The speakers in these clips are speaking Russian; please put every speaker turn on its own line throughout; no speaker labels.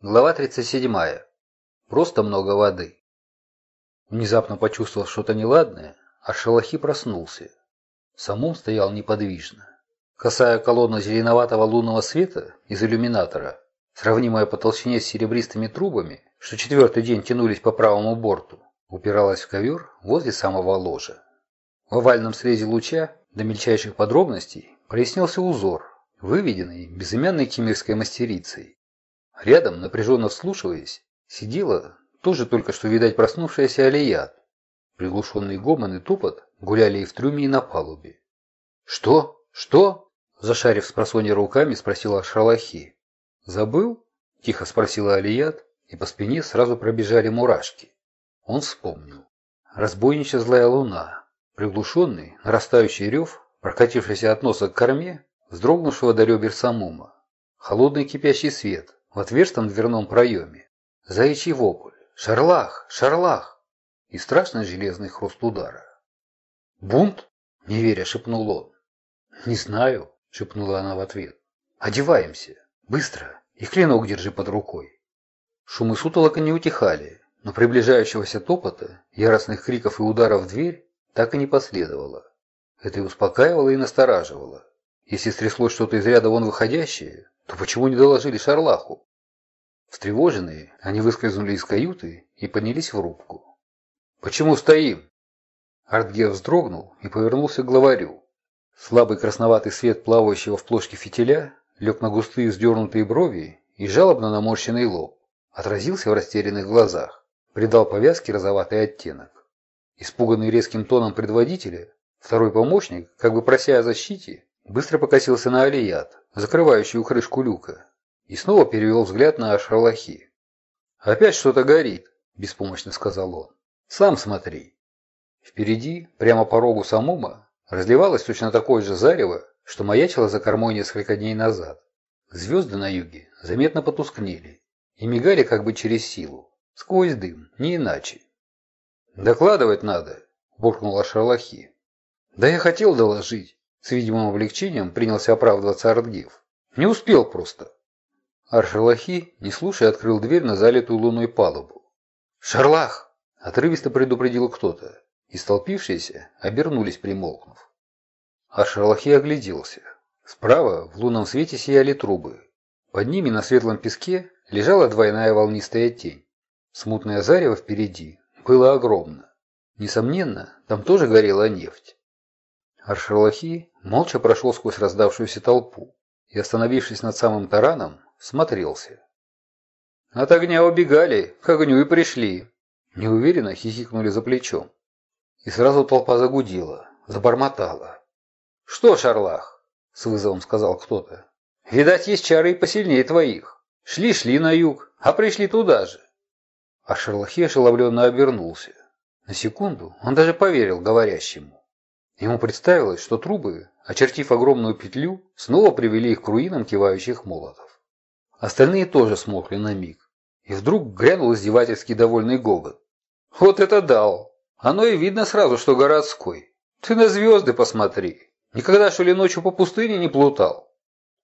Глава 37. Просто много воды. Внезапно почувствовав что-то неладное, Аршалахи проснулся. Самум стоял неподвижно. Косая колонна зеленоватого лунного света из иллюминатора, сравнимая по толщине с серебристыми трубами, что четвертый день тянулись по правому борту, упиралась в ковер возле самого ложа. В овальном срезе луча до мельчайших подробностей прояснился узор, выведенный безымянной кемерской мастерицей. Рядом, напряженно вслушиваясь, сидела тоже только что, видать, проснувшаяся Алият. Приглушенный гомон и топот гуляли и в трюме, и на палубе. «Что? Что?» Зашарив с просонья руками, спросила Шалахи. «Забыл?» – тихо спросила Алият, и по спине сразу пробежали мурашки. Он вспомнил. Разбойничья злая луна, приглушенный, нарастающий рев, прокатившийся от носа к корме, вздрогнувшего до ребер самума. Холодный кипящий свет, в отверстом дверном проеме. Заячий вопль. «Шарлах! Шарлах!» И страшный железный хруст удара. «Бунт?» – не веря, шепнул он. «Не знаю», – шепнула она в ответ. «Одеваемся! Быстро! И клинок держи под рукой!» Шумы сутолока не утихали, но приближающегося топота, яростных криков и ударов в дверь так и не последовало. Это и успокаивало, и настораживало. Если стряслось что-то из ряда вон выходящее, то почему не доложили Шарлаху? Встревоженные, они выскользнули из каюты и поднялись в рубку. «Почему стоим?» Артгер вздрогнул и повернулся к главарю. Слабый красноватый свет плавающего в плошке фитиля лег на густые вздернутые брови и жалобно наморщенный лоб. Отразился в растерянных глазах, придал повязке розоватый оттенок. Испуганный резким тоном предводителя, второй помощник, как бы прося о защите, быстро покосился на Алият, закрывающую крышку люка, и снова перевел взгляд на Ашралахи. «Опять что-то горит», – беспомощно сказал он. «Сам смотри». Впереди, прямо по рогу Самума, разливалось точно такое же зарево, что маячило за кормой несколько дней назад. Звезды на юге заметно потускнели и мигали как бы через силу, сквозь дым, не иначе. «Докладывать надо», – буркнул Ашралахи. «Да я хотел доложить». С видимым облегчением принялся оправдываться Артгив. Не успел просто. Аршалахи, не слушая, открыл дверь на залитую луной палубу. «Шарлах!» – отрывисто предупредил кто-то, и столпившиеся обернулись, примолкнув. Аршалахи огляделся. Справа в лунном свете сияли трубы. Под ними на светлом песке лежала двойная волнистая тень. Смутное зарево впереди было огромно. Несомненно, там тоже горела нефть. Аршерлахи молча прошел сквозь раздавшуюся толпу и, остановившись над самым тараном, смотрелся. От огня убегали, к огню и пришли. Неуверенно хихикнули за плечом. И сразу толпа загудела, забормотала. «Что, Шарлах?» — с вызовом сказал кто-то. «Видать, есть чары и посильнее твоих. Шли-шли на юг, а пришли туда же». А Шарлахи ошеломленно обернулся. На секунду он даже поверил говорящему. Ему представилось, что трубы, очертив огромную петлю, снова привели их к руинам кивающих молотов. Остальные тоже смолкли на миг. И вдруг грянул издевательский довольный гогот. «Вот это дал! Оно и видно сразу, что городской. Ты на звезды посмотри! Никогда, что ли, ночью по пустыне не плутал?»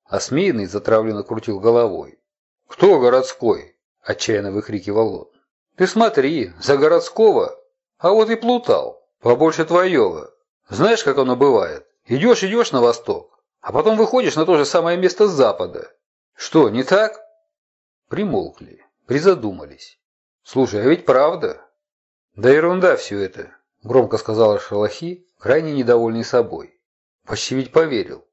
Осмеянный затравленно крутил головой. «Кто городской?» – отчаянно выкрикивал он. «Ты смотри, за городского, а вот и плутал, побольше твоего. Знаешь, как оно бывает? Идешь, идешь на восток, а потом выходишь на то же самое место с запада. Что, не так? Примолкли, призадумались. Слушай, а ведь правда? Да ерунда все это, громко сказал Шалахи, крайне недовольный собой. Почти ведь поверил.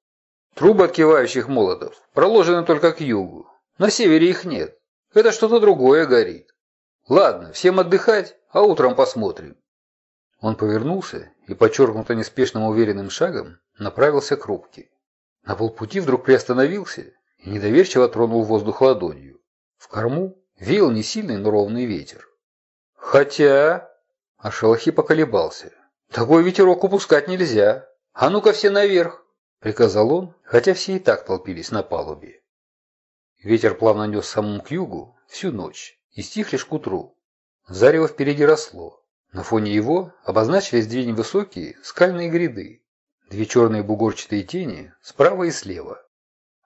Трубы от кивающих молотов проложены только к югу. На севере их нет. Это что-то другое горит. Ладно, всем отдыхать, а утром посмотрим. Он повернулся и, подчеркнуто неспешным уверенным шагом, направился к рубке. На полпути вдруг приостановился и недоверчиво тронул воздух ладонью. В корму веял не сильный, но ровный ветер. «Хотя...» А Шалахи поколебался. «Такой ветерок упускать нельзя. А ну-ка все наверх!» Приказал он, хотя все и так толпились на палубе. Ветер плавно нес самому к югу всю ночь и стих лишь к утру. Зарево впереди росло. На фоне его обозначились две невысокие скальные гряды, две черные бугорчатые тени справа и слева.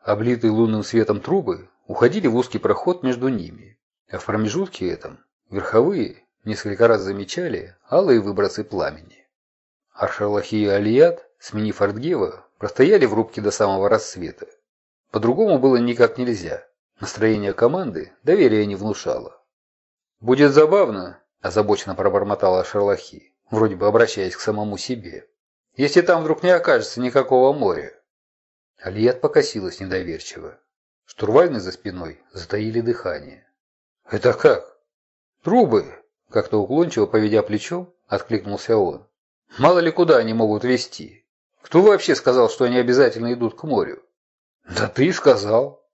Облитые лунным светом трубы уходили в узкий проход между ними, а в промежутке этом верховые несколько раз замечали алые выбросы пламени. Аршалахи и Алият, сменив Артгева, простояли в рубке до самого рассвета. По-другому было никак нельзя. Настроение команды доверия не внушало. «Будет забавно», – озабоченно пробормотала Шарлахи, вроде бы обращаясь к самому себе, «если там вдруг не окажется никакого моря». Алият покосилась недоверчиво. Штурвальный за спиной затаили дыхание. «Это как?» «Трубы!» – как-то уклончиво, поведя плечом, откликнулся он. «Мало ли куда они могут вести. Кто вообще сказал, что они обязательно идут к морю?» «Да ты сказал».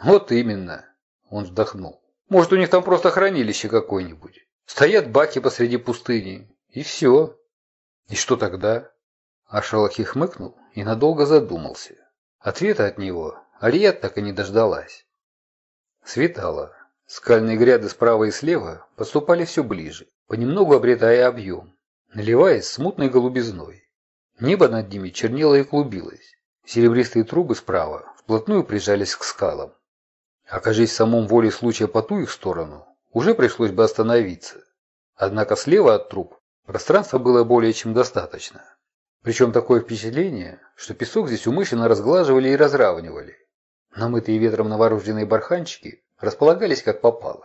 «Вот именно», – он вздохнул. «Может, у них там просто хранилище какое-нибудь. Стоят баки посреди пустыни, и все». «И что тогда?» Ашалахи хмыкнул и надолго задумался. Ответа от него Ариет так и не дождалась. Светало. Скальные гряды справа и слева подступали все ближе, понемногу обретая объем, наливаясь смутной голубизной. Небо над ними чернело и клубилось. Серебристые трубы справа вплотную прижались к скалам. Окажись в самом воле случая по ту их сторону, уже пришлось бы остановиться. Однако слева от труб пространства было более чем достаточно. Причем такое впечатление, что песок здесь умышленно разглаживали и разравнивали. Намытые ветром новорожденные барханчики располагались как попало.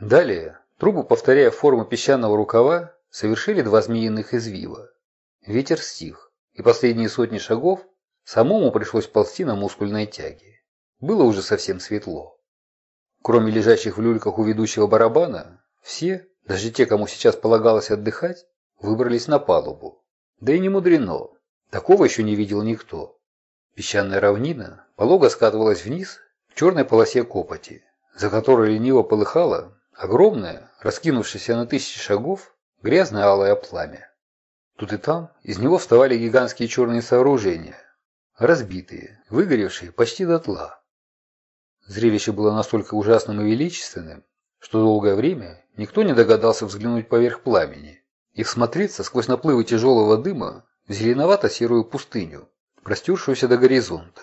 Далее трубу, повторяя форму песчаного рукава, совершили два змеиных извива. Ветер стих, и последние сотни шагов самому пришлось ползти на мускульной тяге. Было уже совсем светло. Кроме лежащих в люльках у ведущего барабана, все, даже те, кому сейчас полагалось отдыхать, выбрались на палубу. Да и не мудрено. Такого еще не видел никто. Песчаная равнина полого скатывалась вниз в черной полосе копоти, за которой лениво полыхало огромное, раскинувшееся на тысячи шагов, грязное алое пламя. Тут и там из него вставали гигантские черные сооружения, разбитые, выгоревшие почти дотла. Зрелище было настолько ужасным и величественным, что долгое время никто не догадался взглянуть поверх пламени и всмотреться сквозь наплывы тяжелого дыма в зеленовато-серую пустыню, простершуюся до горизонта.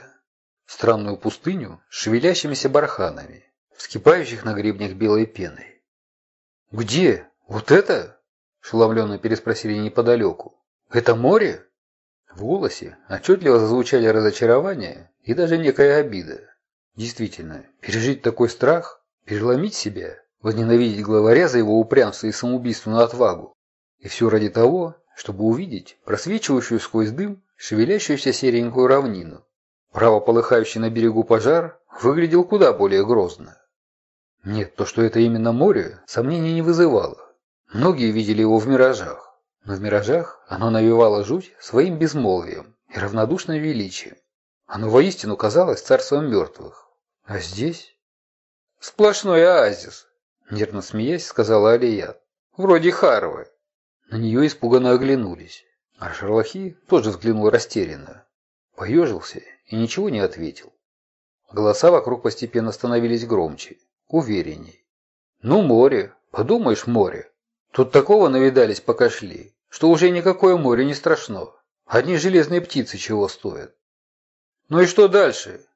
Странную пустыню с шевелящимися барханами, вскипающих на гребнях белой пеной. «Где? Вот это?» – ошеломленно переспросили неподалеку. «Это море?» В голосе отчетливо зазвучали разочарование и даже некая обида. Действительно, пережить такой страх, переломить себя, возненавидеть главаря за его упрямство и самоубийственную отвагу, и все ради того, чтобы увидеть просвечивающую сквозь дым шевелящуюся серенькую равнину. Право полыхающий на берегу пожар выглядел куда более грозно. Нет, то, что это именно море, сомнений не вызывало. Многие видели его в миражах, но в миражах оно навевало жуть своим безмолвием и равнодушным величием. Оно воистину казалось царством мертвых. А здесь... «Сплошной оазис», — нервно смеясь, сказала Алият. «Вроде Харвы». На нее испуганно оглянулись, а Шарлахи тоже взглянул растерянно. Поежился и ничего не ответил. Голоса вокруг постепенно становились громче, уверенней. «Ну, море! Подумаешь, море! Тут такого навидались, пока шли, что уже никакое море не страшно. Одни железные птицы чего стоят». «Ну и что дальше?»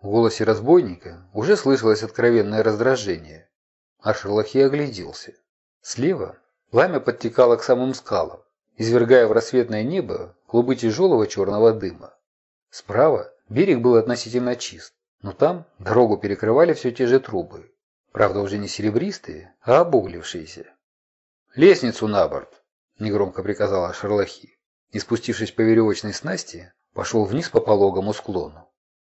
В голосе разбойника уже слышалось откровенное раздражение. А Шерлахи огляделся. Слева Пламя подтекало к самым скалам, извергая в рассветное небо клубы тяжелого черного дыма. Справа берег был относительно чист, но там дорогу перекрывали все те же трубы. Правда, уже не серебристые, а обуглившиеся. «Лестницу на борт!» – негромко приказала Шарлахи. И, спустившись по веревочной снасти, пошел вниз по пологому склону.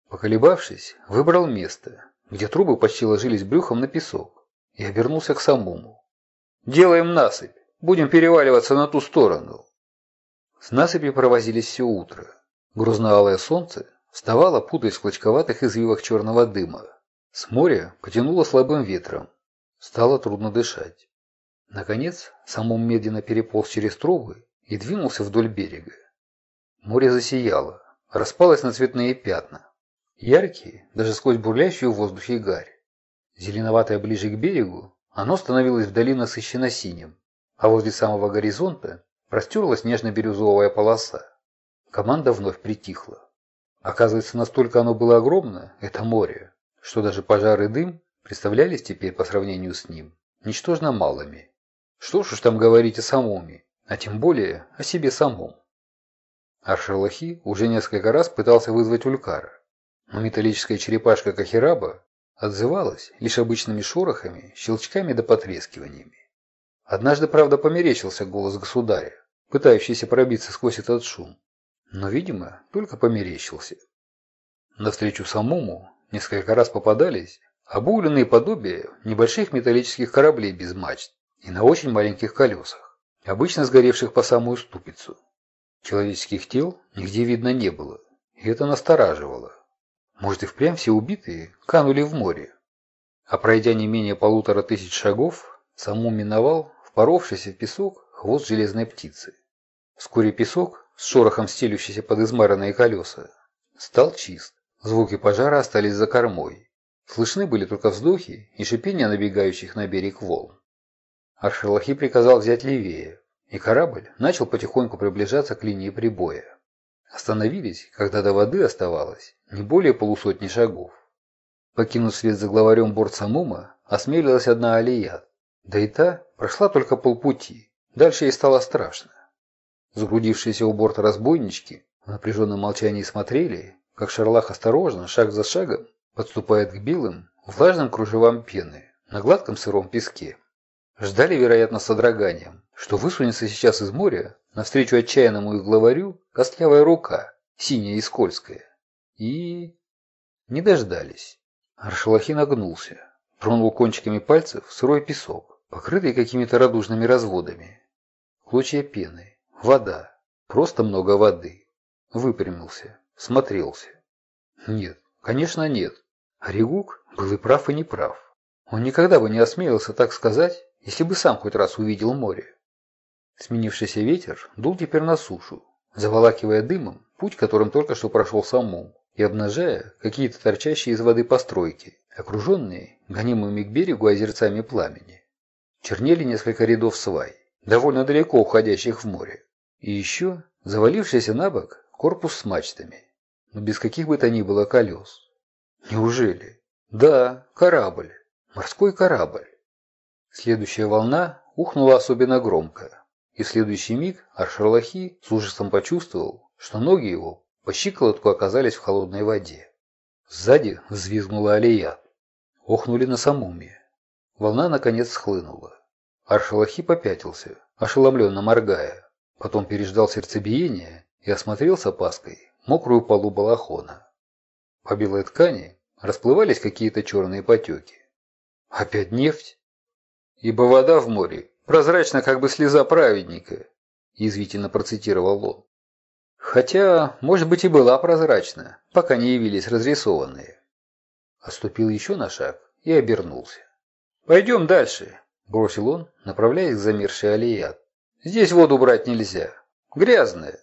Поколебавшись, выбрал место, где трубы почти ложились брюхом на песок, и обернулся к самому. Делаем насыпь. Будем переваливаться на ту сторону. С насыпи провозились все утро. Грузно-алое солнце вставало, путаясь в клочковатых извивах черного дыма. С моря потянуло слабым ветром. Стало трудно дышать. Наконец, самум медленно переполз через трубы и двинулся вдоль берега. Море засияло, распалось на цветные пятна. Яркие, даже сквозь бурлящую в воздухе гарь. Зеленоватое ближе к берегу, оно становилось вдали насыщенно синим, а возле самого горизонта простерлась нежно-бирюзовая полоса. Команда вновь притихла. Оказывается, настолько оно было огромно, это море, что даже пожар и дым представлялись теперь по сравнению с ним ничтожно малыми. Что ж уж там говорить о самоме, а тем более о себе самом. Аршерлахи уже несколько раз пытался вызвать Улькара, металлическая черепашка Кахираба отзывалась лишь обычными шорохами, щелчками да потрескиваниями. Однажды, правда, померещился голос государя, пытающийся пробиться сквозь этот шум, но, видимо, только померещился. Навстречу самому несколько раз попадались обугленные подобия небольших металлических кораблей без мачт и на очень маленьких колесах, обычно сгоревших по самую ступицу. Человеческих тел нигде видно не было, и это настораживало. Может и впрямь все убитые канули в море. А пройдя не менее полутора тысяч шагов, саму миновал впоровшийся в песок хвост железной птицы. Вскоре песок, с шорохом стелющийся под измаранные колеса, стал чист. Звуки пожара остались за кормой. Слышны были только вздохи и шипение набегающих на берег волн. Аршалахи приказал взять левее, и корабль начал потихоньку приближаться к линии прибоя. Остановились, когда до воды оставалось не более полусотни шагов. Покинув свет за главарем борт Самума, осмелилась одна Алият. Да и та прошла только полпути, дальше ей стало страшно. Загрудившиеся у борта разбойнички в напряженном молчании смотрели, как Шарлах осторожно, шаг за шагом, подступает к белым, влажным кружевам пены на гладком сыром песке. Ждали, вероятно, содроганием, что высунется сейчас из моря навстречу отчаянному их главарю костлявая рука, синяя и скользкая. И... не дождались. Аршалахи нагнулся, тронул кончиками пальцев сырой песок, покрытый какими-то радужными разводами. Клочья пены, вода, просто много воды. Выпрямился, смотрелся. Нет, конечно нет. Оригук был и прав, и не прав. Он никогда бы не осмелился так сказать, если бы сам хоть раз увидел море. Сменившийся ветер дул теперь на сушу, заволакивая дымом путь, которым только что прошел саму, и обнажая какие-то торчащие из воды постройки, окруженные гонимыми к берегу озерцами пламени. Чернели несколько рядов свай, довольно далеко уходящих в море, и еще завалившийся на бок корпус с мачтами, но без каких бы то ни было колес. Неужели? Да, корабль, морской корабль. Следующая волна ухнула особенно громко, и в следующий миг Аршерлахи с ужасом почувствовал, что ноги его по щиколотку оказались в холодной воде. Сзади взвизгнула Алия. Охнули на самуме. Волна наконец схлынула. Аршалахи попятился, ошеломленно моргая. Потом переждал сердцебиение и осмотрел с опаской мокрую полу балахона. По белой ткани расплывались какие-то черные потеки. Опять нефть? Ибо вода в море прозрачна, как бы слеза праведника, язвительно процитировал он. Хотя, может быть, и была прозрачна, пока не явились разрисованные. Оступил еще на шаг и обернулся. «Пойдем дальше», – бросил он, направляясь к замерзшей алият. «Здесь воду брать нельзя. Грязная».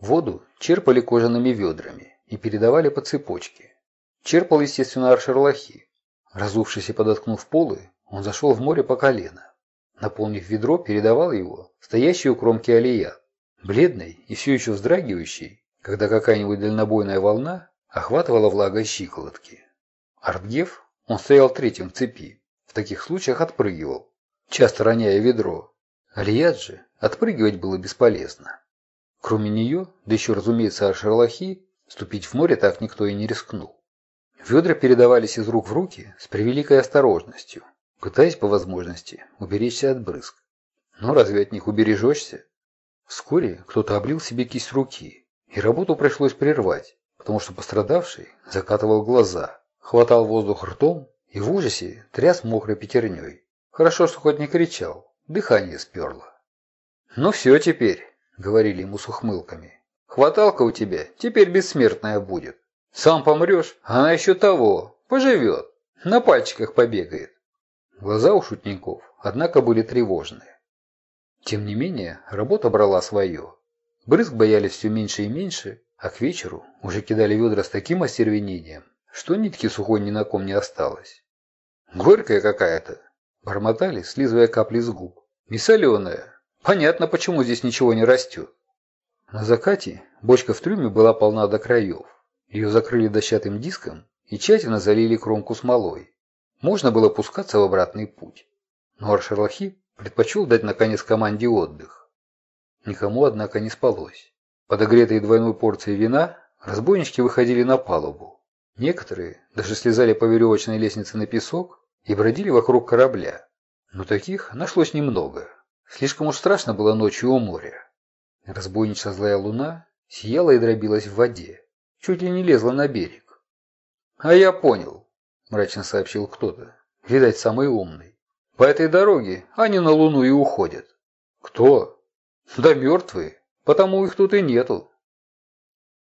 Воду черпали кожаными ведрами и передавали по цепочке. Черпал, естественно, Аршерлахи. Разувшись и подоткнув полы, он зашел в море по колено. Наполнив ведро, передавал его стоящей у кромки алия, бледной и все еще вздрагивающей, когда какая-нибудь дальнобойная волна охватывала влагой щиколотки. Артгев, он стоял третьим в цепи, в таких случаях отпрыгивал, часто роняя ведро. Алият же отпрыгивать было бесполезно. Кроме нее, да еще, разумеется, Аршерлахи, ступить в море так никто и не рискнул. Ведра передавались из рук в руки с превеликой осторожностью пытаясь по возможности уберечься от брызг. Но разве от них убережешься? Вскоре кто-то облил себе кисть руки, и работу пришлось прервать, потому что пострадавший закатывал глаза, хватал воздух ртом и в ужасе тряс мокрой пятерней. Хорошо, что хоть не кричал, дыхание сперло. «Ну все теперь», — говорили ему с ухмылками. «Хваталка у тебя теперь бессмертная будет. Сам помрешь, а она еще того, поживет, на пальчиках побегает. Глаза у шутников, однако, были тревожные. Тем не менее, работа брала свое. Брызг боялись все меньше и меньше, а к вечеру уже кидали ведра с таким остервенением, что нитки сухой ни на ком не осталось. «Горькая какая-то!» – бормотали, слизывая капли с губ. «И соленая! Понятно, почему здесь ничего не растет!» На закате бочка в трюме была полна до краев. Ее закрыли дощатым диском и тщательно залили кромку смолой. Можно было пускаться в обратный путь. Но Аршерлахи предпочел дать наконец команде отдых. Никому, однако, не спалось. Подогретые двойной порцией вина, разбойнички выходили на палубу. Некоторые даже слезали по веревочной лестнице на песок и бродили вокруг корабля. Но таких нашлось немного. Слишком уж страшно было ночью у моря. Разбойничья злая луна сияла и дробилась в воде, чуть ли не лезла на берег. «А я понял», – мрачно сообщил кто-то, видать, самый умный. «По этой дороге они на луну и уходят». «Кто?» «Да мертвые, потому их тут и нету».